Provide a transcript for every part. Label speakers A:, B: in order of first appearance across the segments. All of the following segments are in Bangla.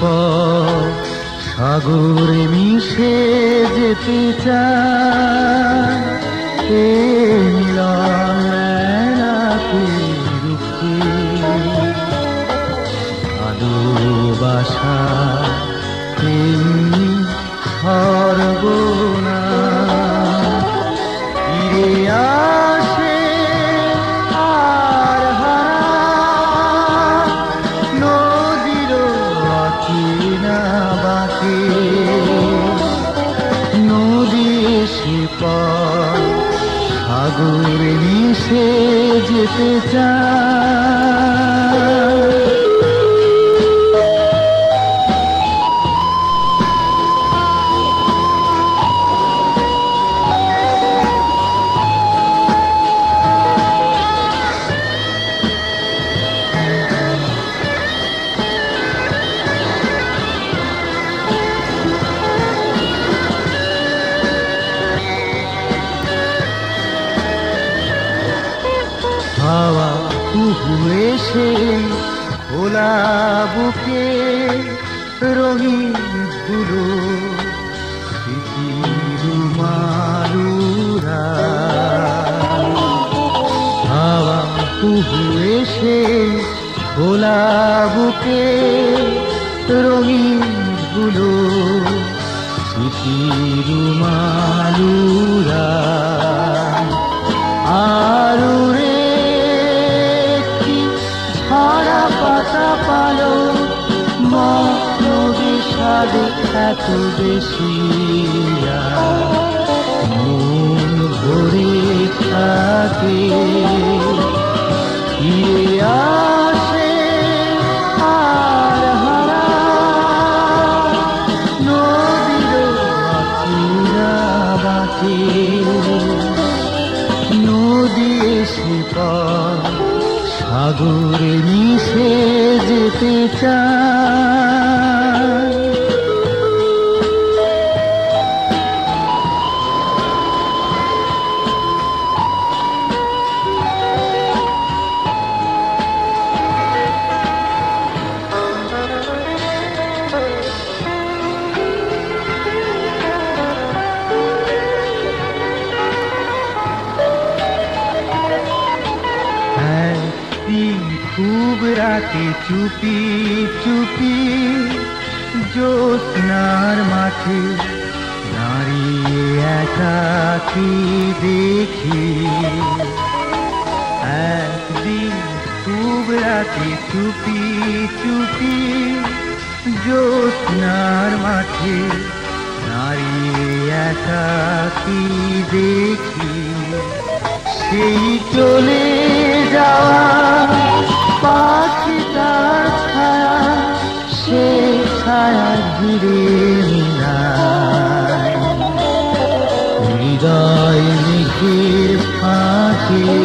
A: পর সাগরে মিশে যেতে চায়। মিলন রুখে ভালোবাসা সাগরে মিশে যেতে চায়। হাওয়া কুহু এসে খোলা বুকে রঙিন ধুলো হাওয়া কুহু এসে খোলা বুকে রঙিন ধুলো, স্মৃতির মালুরা। বিষাদে এত বেশি মন ভরে থাকে। ফিরে আসে সাগরে মিশে যেতে চায়। খুব রাতে চুপি চুপি জ্যোৎস্নার মাঠে দাঁড়িয়ে একাকি দেখি একদিন খুব রাতে চুপি চুপি জ্যোৎস্নার মাঠে দাঁড়িয়ে একাকি দেখি সেই চলে যাওয়া পাখিটার ছায়া সে ছায়া ঘিরে হৃদয় মেঘের ফাঁকে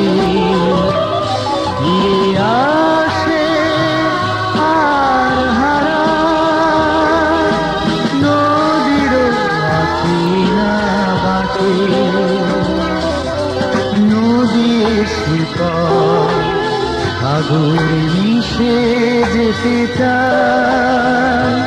A: নদীর সাগরে মিশে যেতে চায়।